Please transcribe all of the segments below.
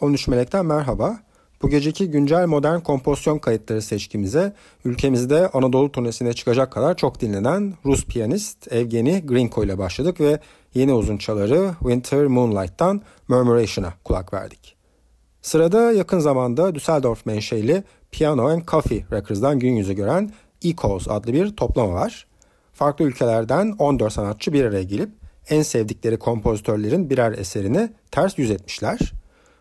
...13 Melek'ten merhaba. Bu geceki güncel modern kompozisyon kayıtları seçkimize ülkemizde Anadolu turnesine çıkacak kadar çok dinlenen Rus piyanist Evgeni Grinko ile başladık ve yeni uzun çaları Winter Moonlight'tan Murmuration'a kulak verdik. Sırada yakın zamanda Düsseldorf menşeli Piano and Coffee Records'dan gün yüzü gören Echoes adlı bir toplama var. Farklı ülkelerden 14 sanatçı bir araya gelip en sevdikleri kompozitörlerin birer eserini ters yüz etmişler.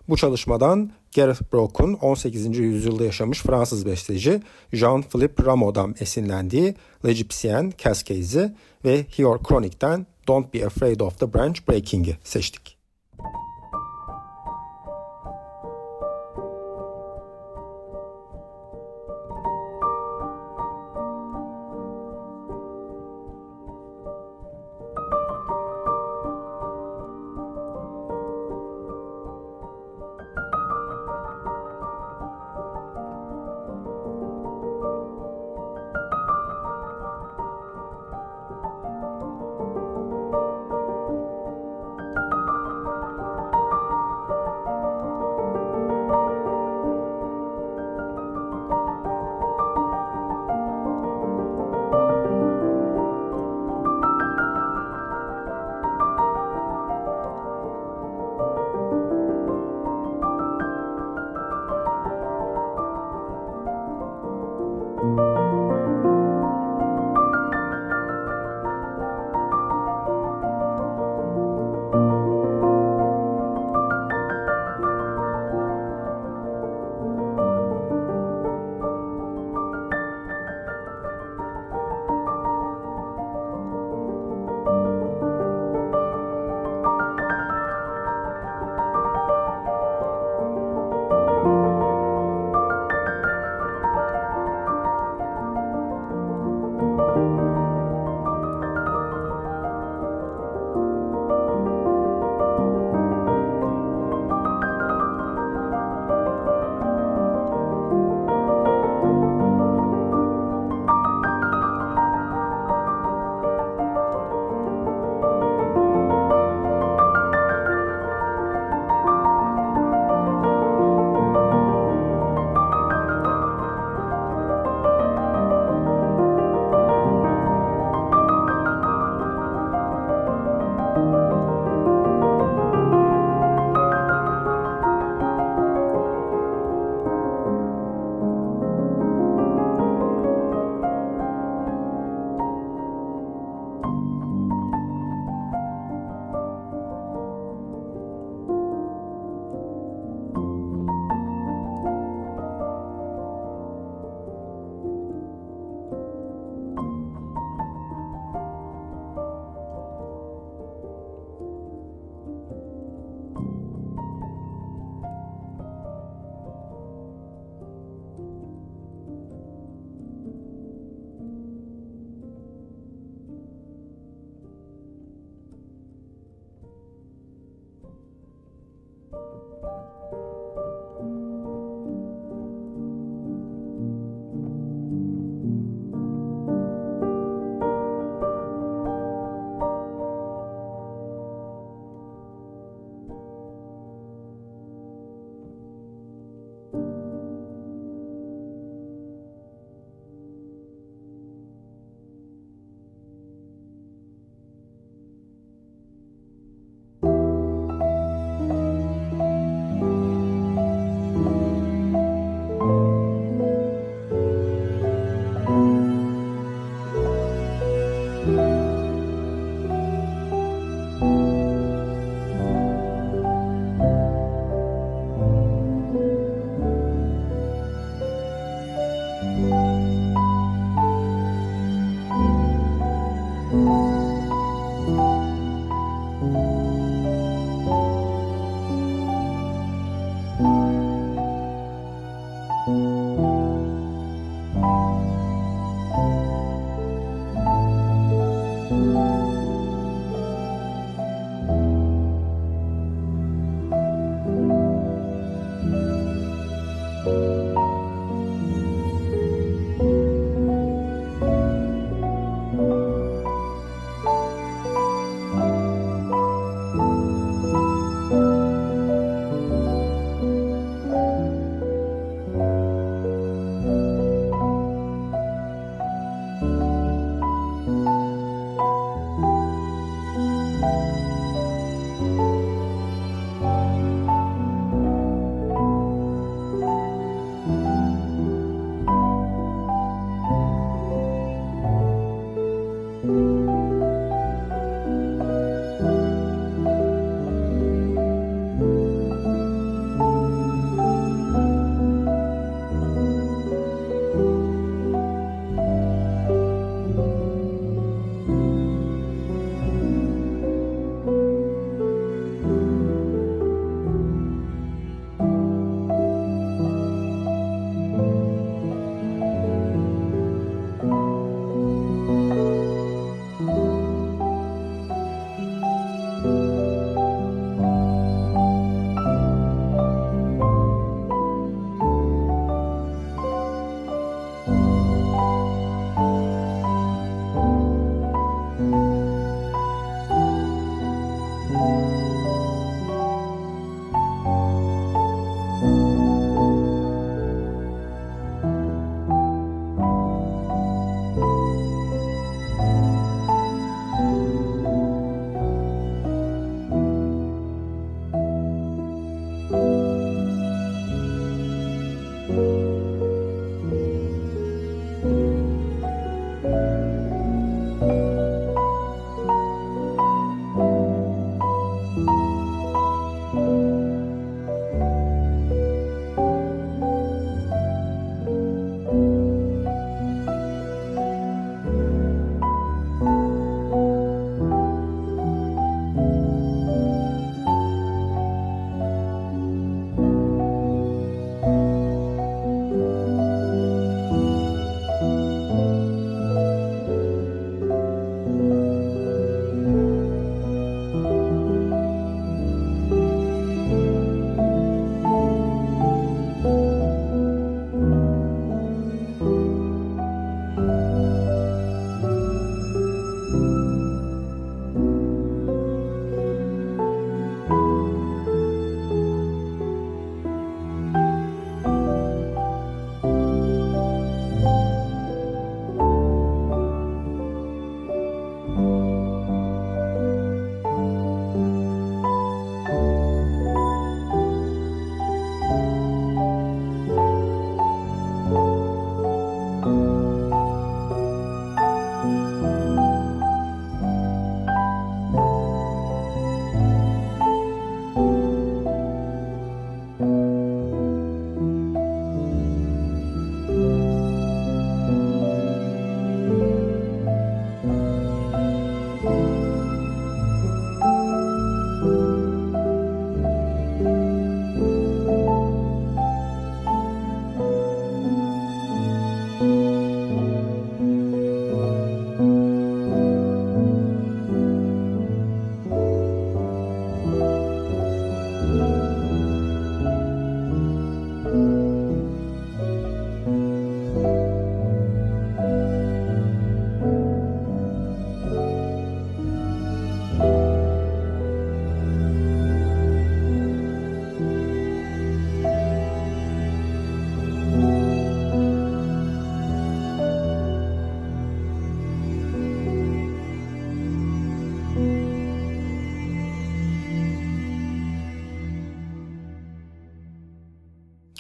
Bu çalışmadan Gareth Brock'un 18. yüzyılda yaşamış Fransız besteci Jean-Philippe Rameau'dan esinlendiği L'Egyptienne Cascades'i ve Hior Chronic'ten Don't Be Afraid of the Branch Breaking'i seçtik.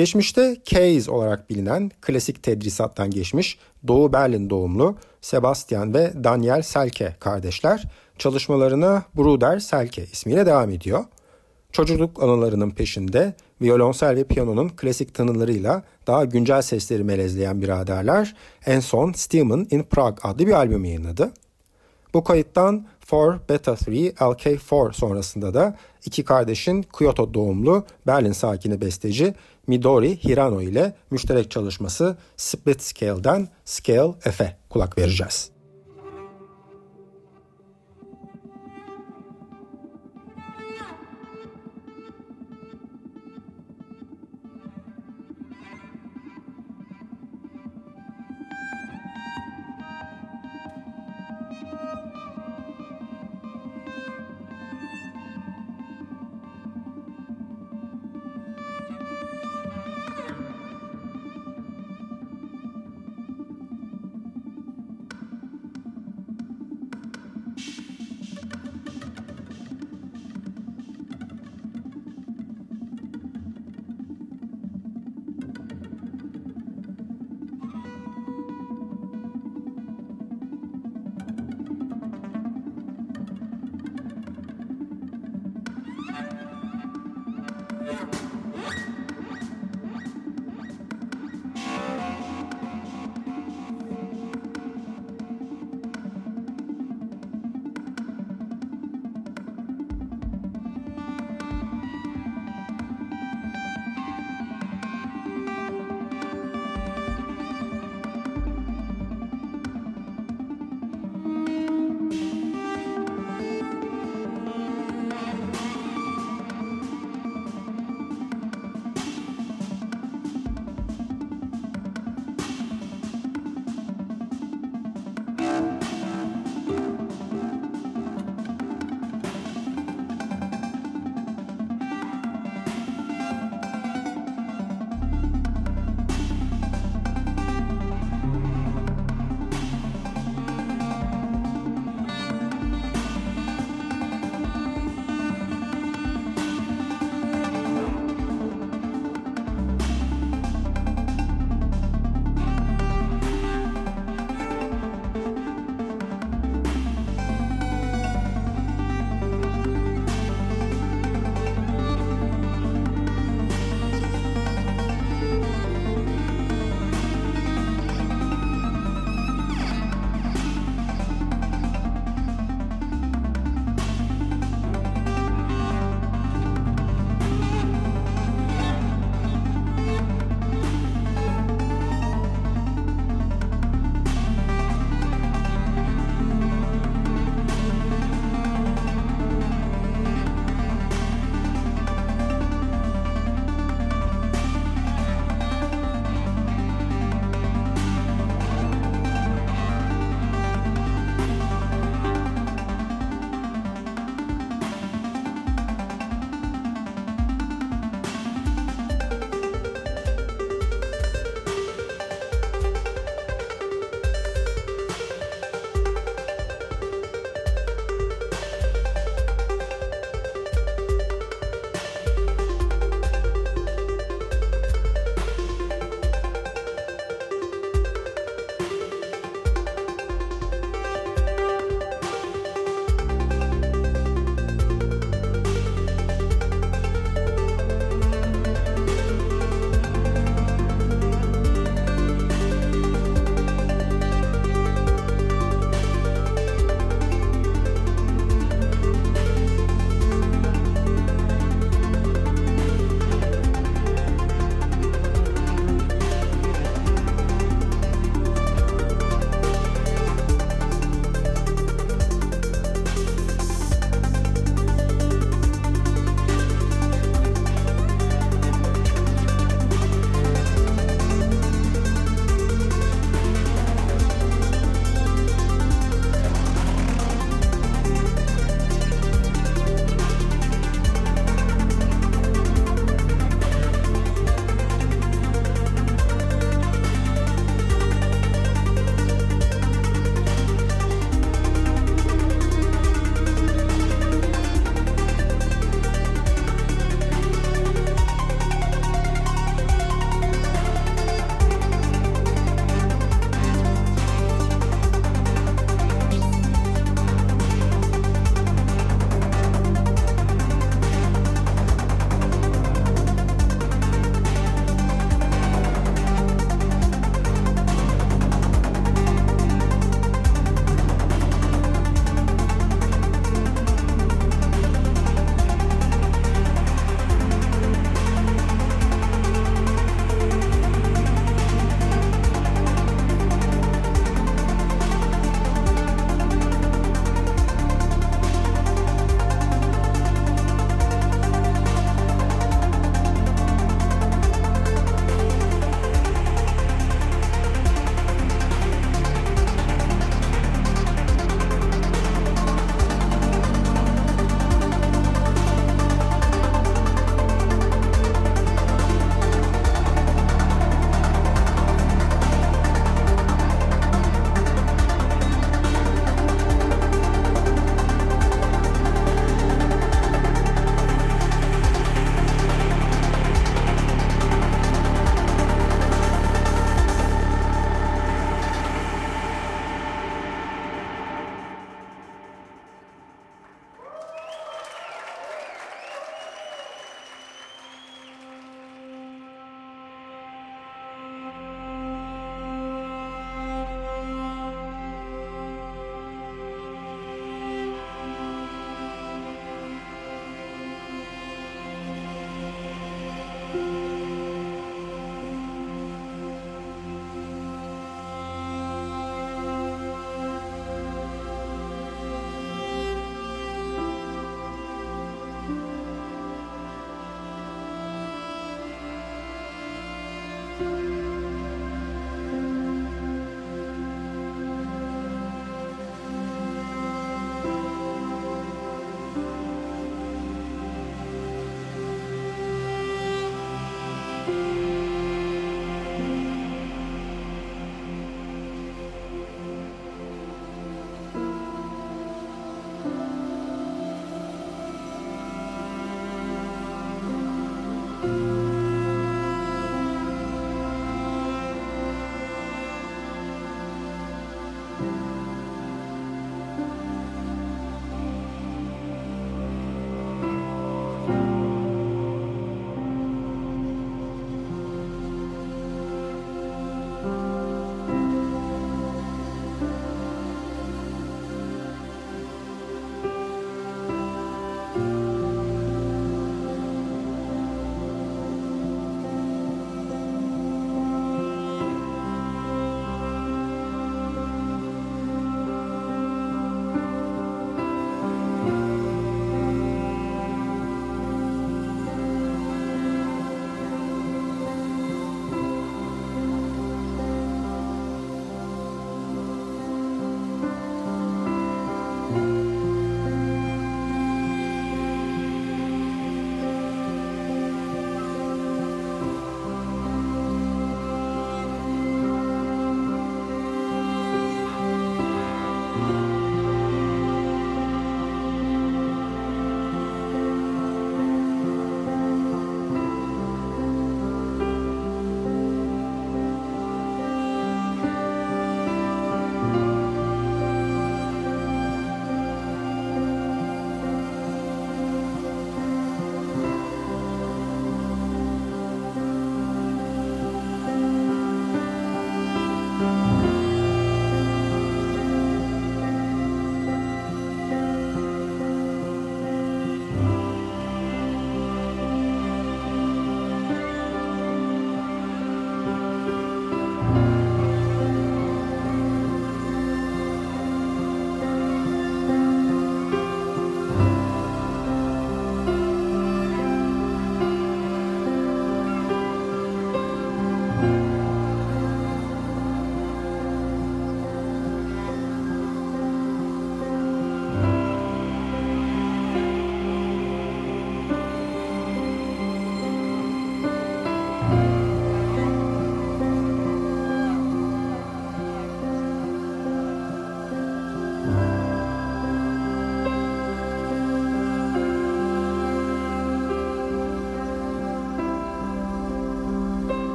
Geçmişte Case olarak bilinen klasik tedrisattan geçmiş Doğu Berlin doğumlu Sebastian ve Daniel Selke kardeşler çalışmalarına Bruder Selke ismiyle devam ediyor. Çocukluk anılarının peşinde violonsel ve piyanonun klasik tınılarıyla daha güncel sesleri melezleyen biraderler en son Steam'ın in Prague adlı bir albüm yayınladı. Bu kayıttan 4 Beta 3 LK4 sonrasında da iki kardeşin Kyoto doğumlu Berlin sakini besteci Midori Hirano ile müşterek çalışması Split Scale'den Scale F'e kulak vereceğiz.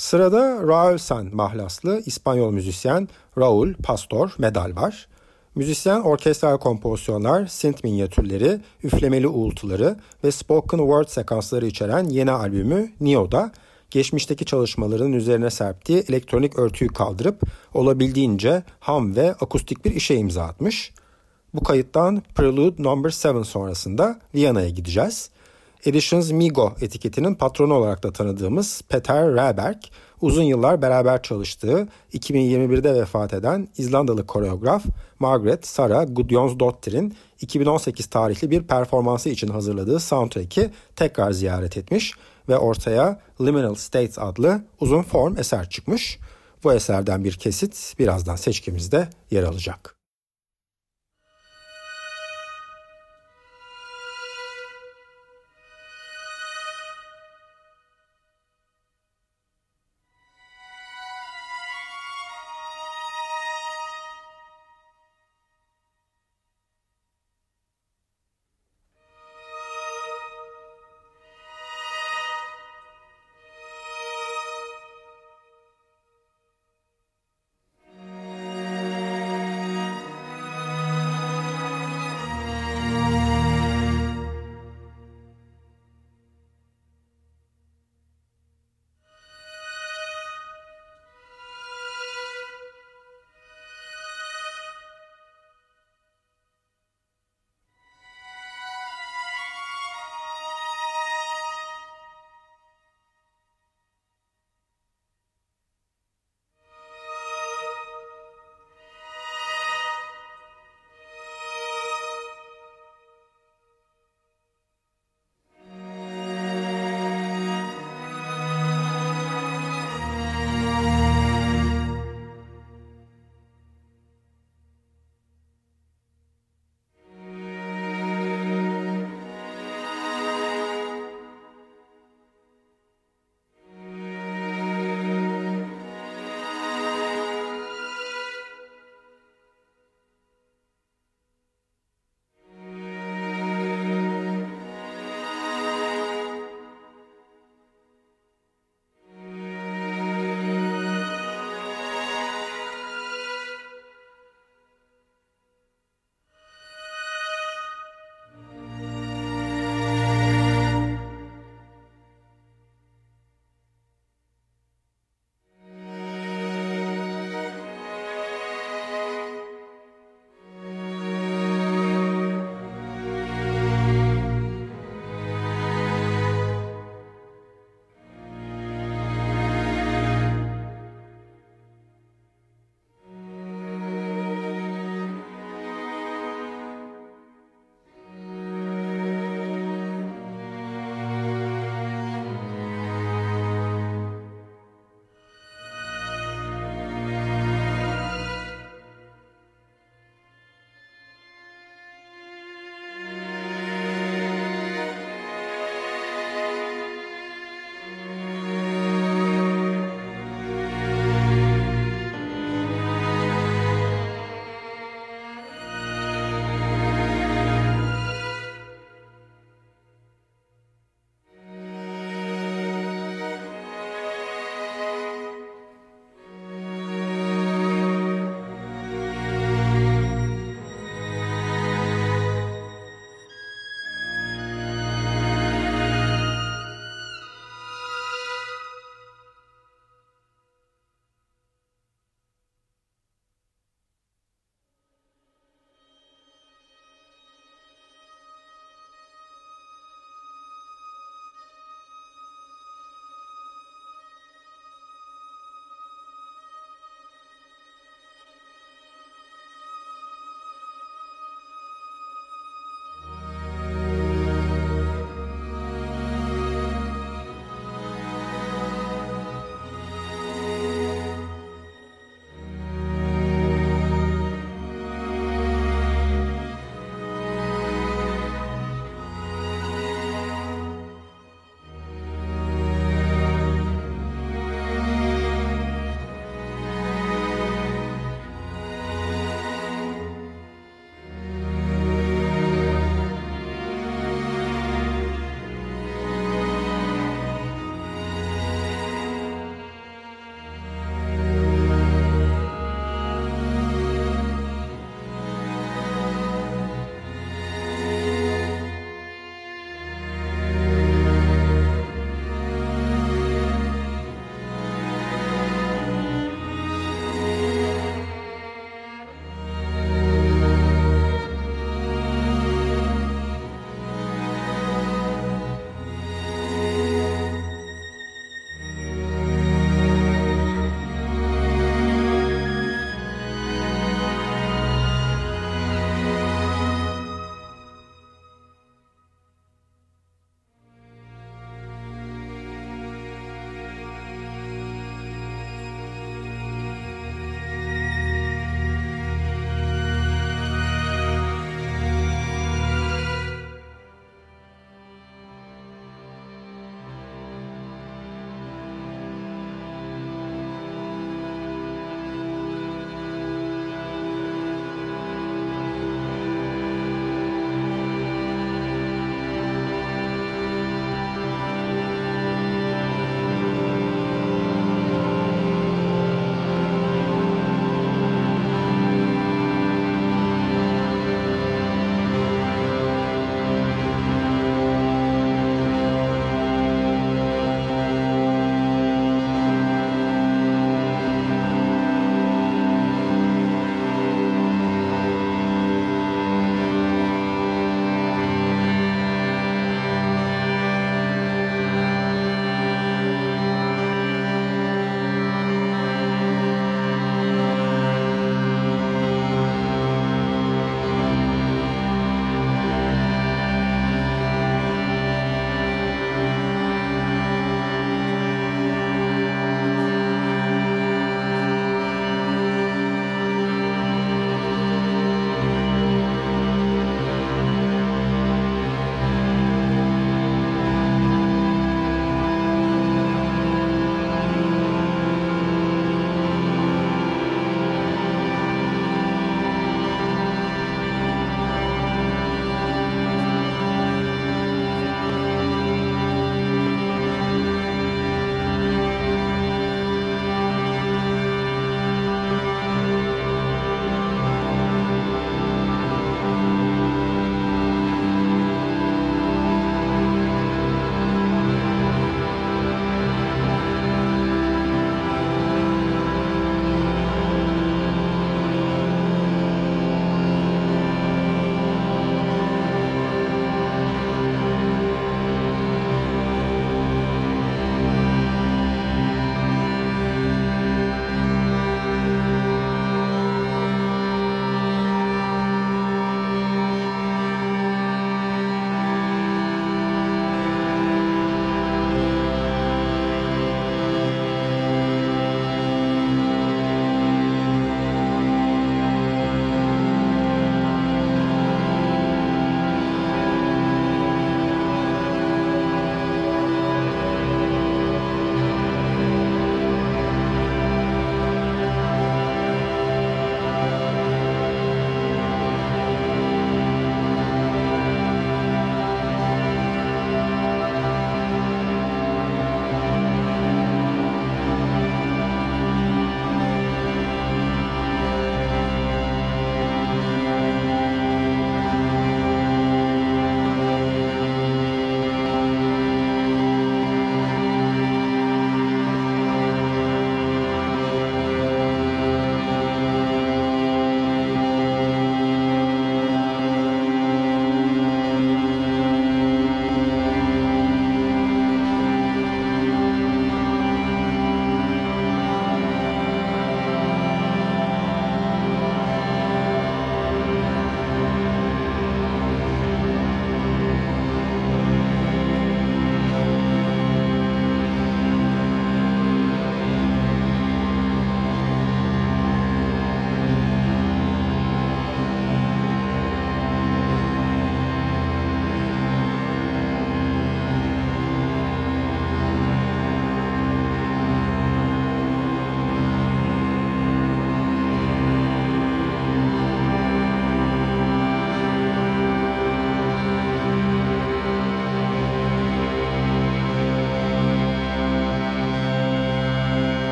Sırada Raul San mahlaslı İspanyol müzisyen Raul Pastor Medal var. Müzisyen orkestral kompozisyonlar, synth minyatürleri, üflemeli uğultuları ve spoken word sekansları içeren yeni albümü Neo'da geçmişteki çalışmalarının üzerine serptiği elektronik örtüyü kaldırıp olabildiğince ham ve akustik bir işe imza atmış. Bu kayıttan Prelude No. 7 sonrasında Viyana'ya gideceğiz. Editions Migo etiketinin patronu olarak da tanıdığımız Peter Räberg, uzun yıllar beraber çalıştığı, 2021'de vefat eden İzlandalı koreograf Margaret Sara Gudjonsdottir'in 2018 tarihli bir performansı için hazırladığı soundtrack'i tekrar ziyaret etmiş ve ortaya Liminal States adlı uzun form eser çıkmış. Bu eserden bir kesit birazdan seçkimizde yer alacak.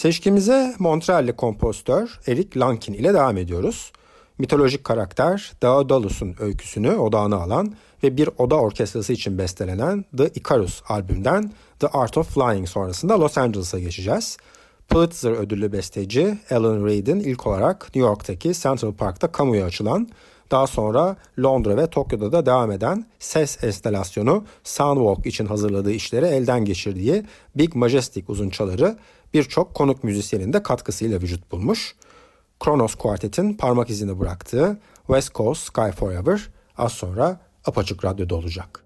Seçkimize Montreal'li kompozitör Eric Lankin ile devam ediyoruz. Mitolojik karakter Daedalus'un öyküsünü odağına alan ve bir oda orkestrası için bestelenen The Icarus albümden The Art of Flying sonrasında Los Angeles'a geçeceğiz. Pulitzer ödüllü besteci Alan Reid'in ilk olarak New York'taki Central Park'ta kamuya açılan, daha sonra Londra ve Tokyo'da da devam eden ses enstalasyonu Soundwalk için hazırladığı işleri elden geçirdiği Big Majestic uzunçaları birçok konuk müzisyenin de katkısıyla vücut bulmuş. Kronos Quartet'in parmak izini bıraktığı West Coast Sky Forever az sonra apaçık radyoda olacak.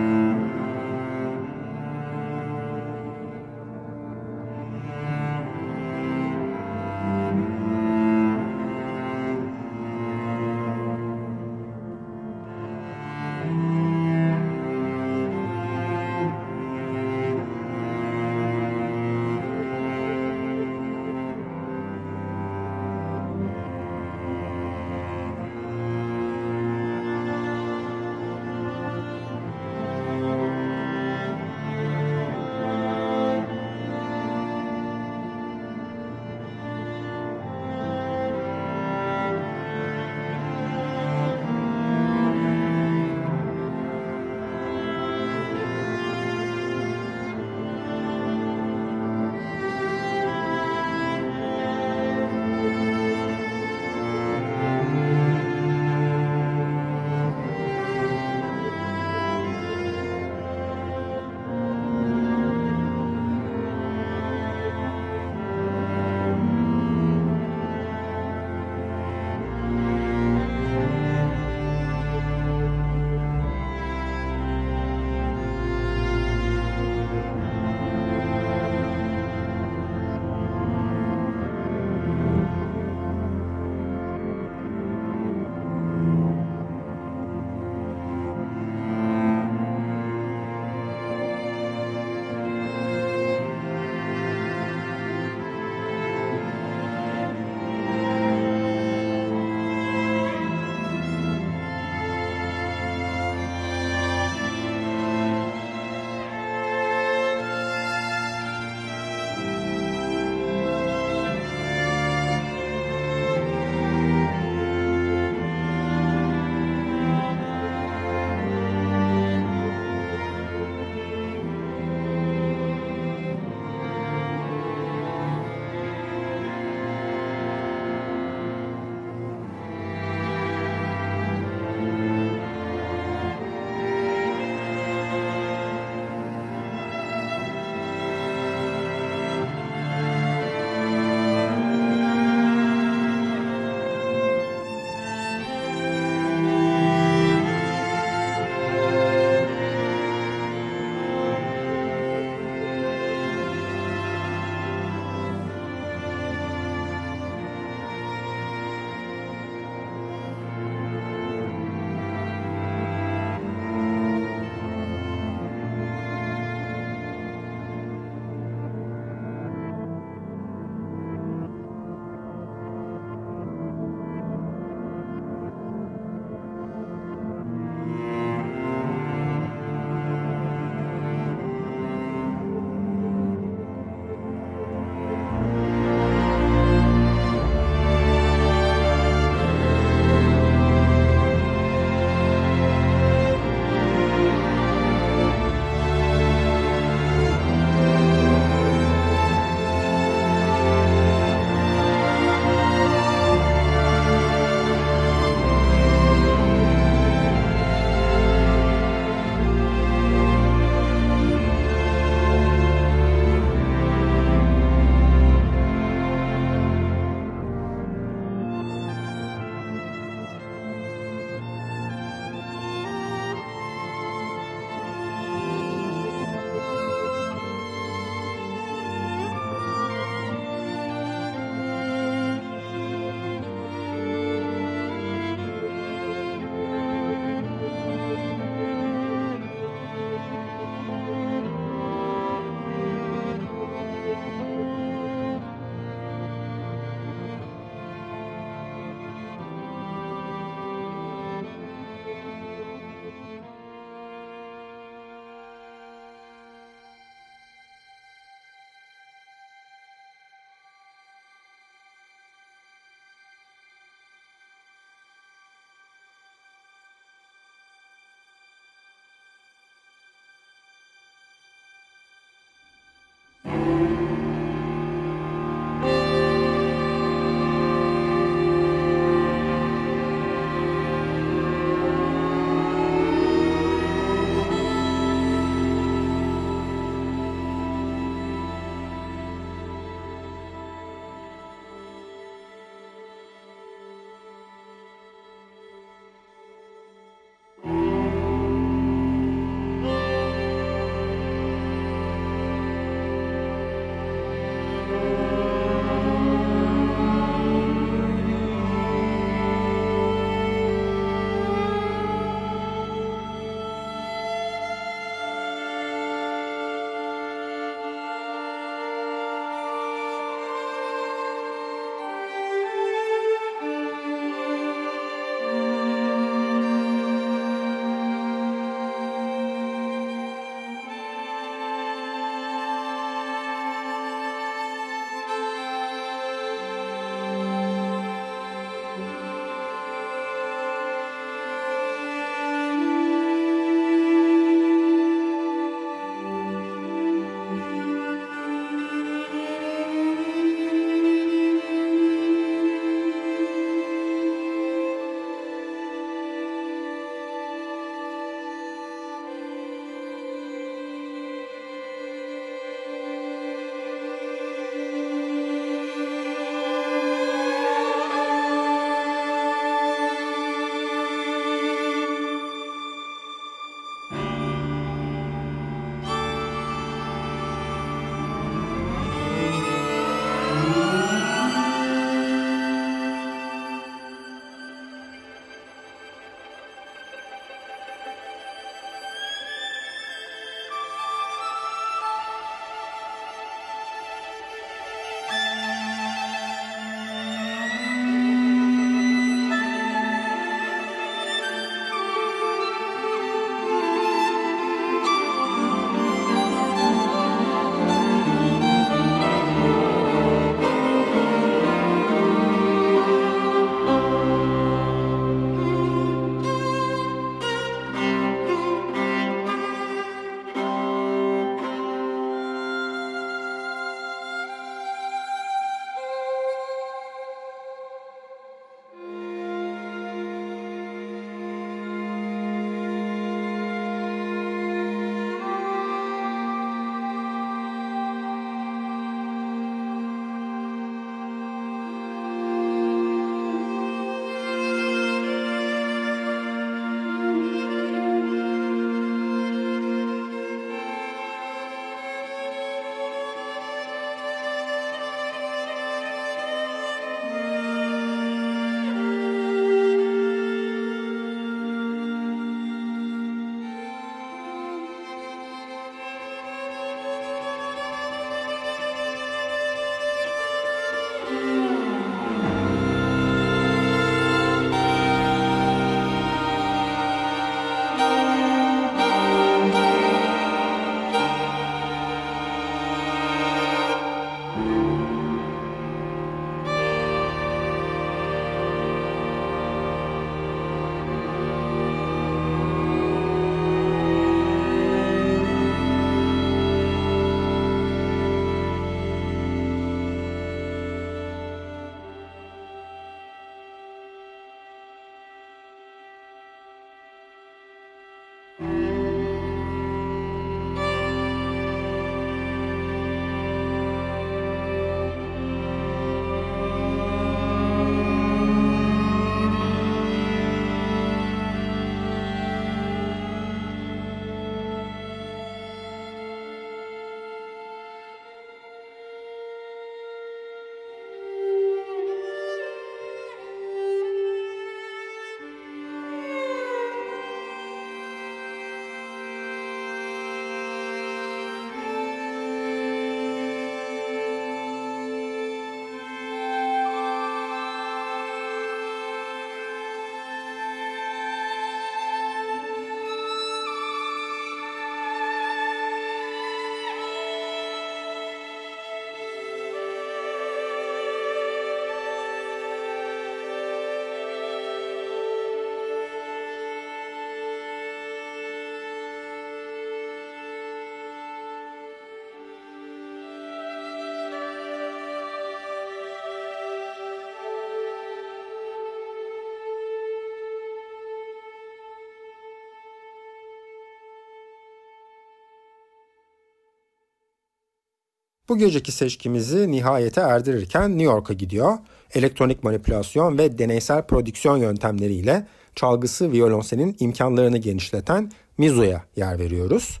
Bu geceki seçkimizi nihayete erdirirken New York'a gidiyor. Elektronik manipülasyon ve deneysel prodüksiyon yöntemleriyle çalgısı violonselin imkanlarını genişleten Mizo'ya yer veriyoruz.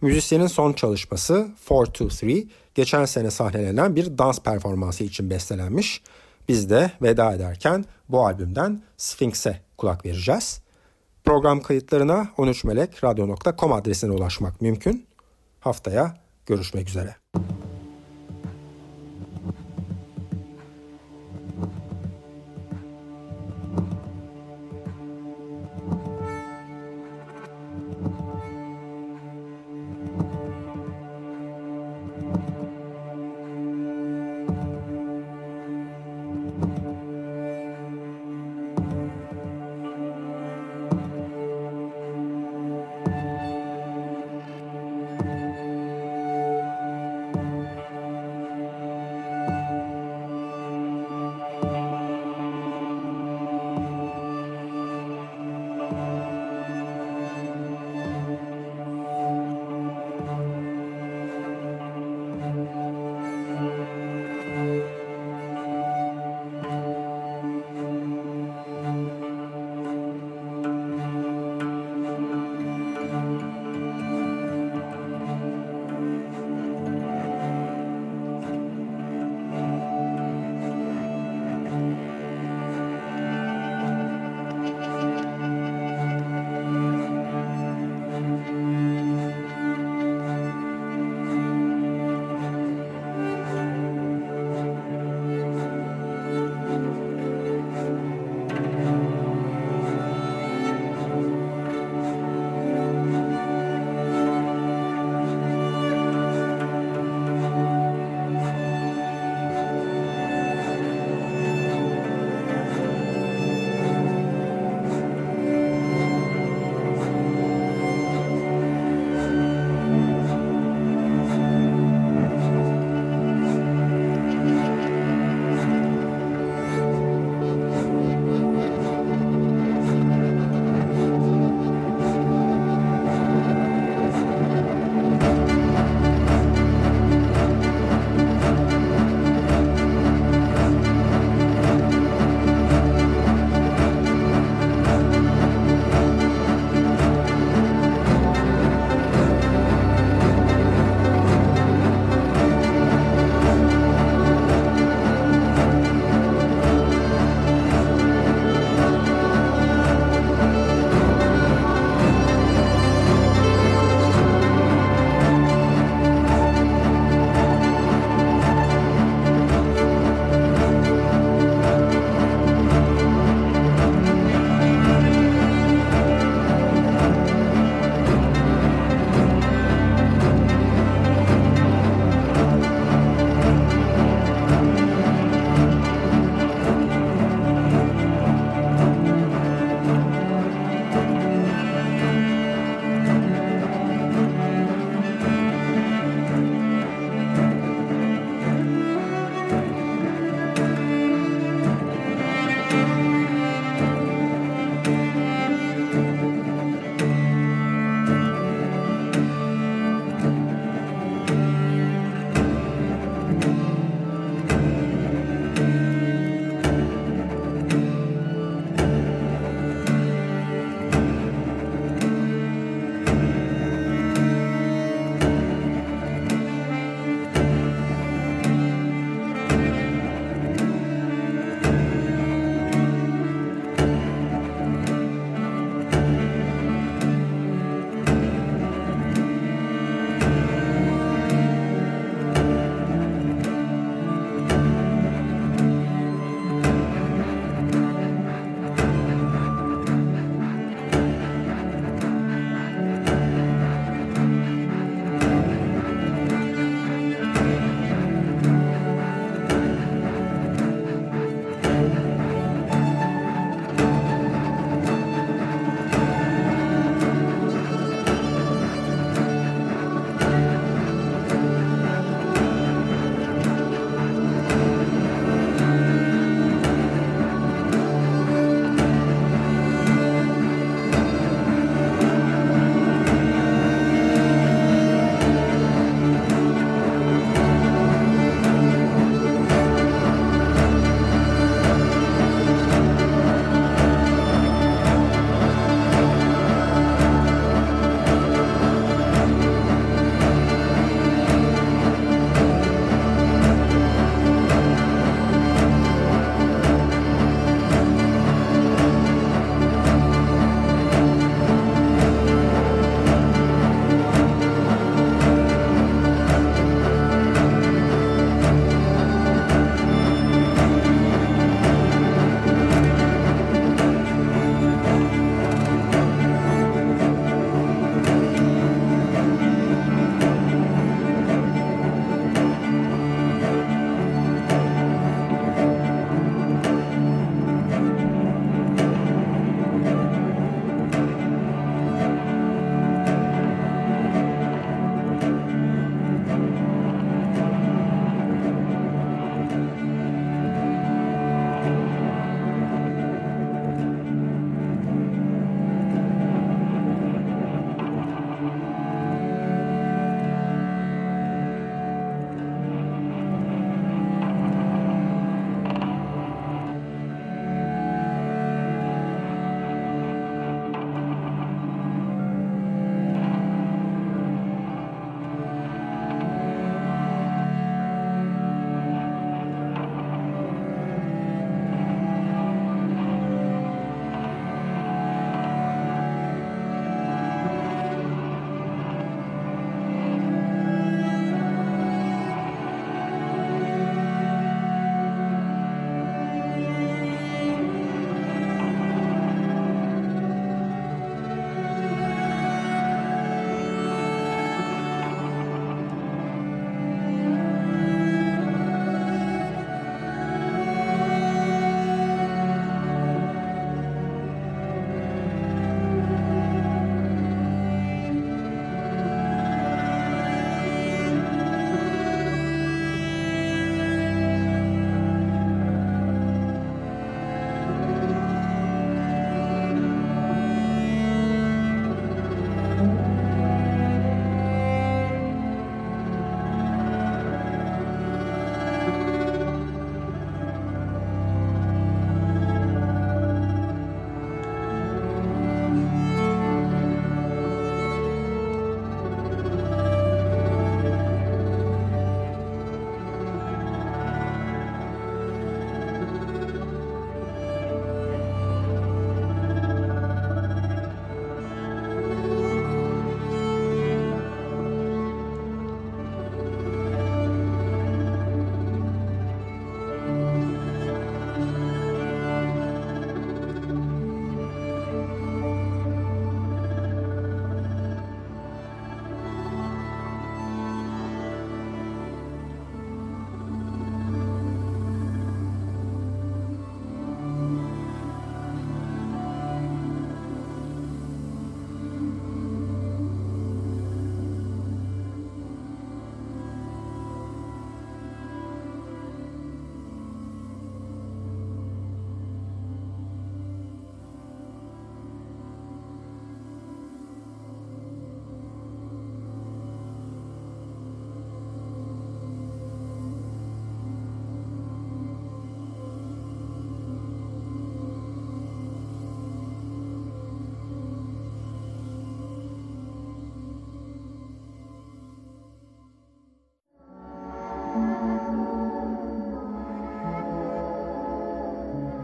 Müzisyenin son çalışması 4-2-3 geçen sene sahnelenen bir dans performansı için bestelenmiş. Biz de veda ederken bu albümden Sphinx'e kulak vereceğiz. Program kayıtlarına 13melekradyo.com adresine ulaşmak mümkün. Haftaya görüşmek üzere.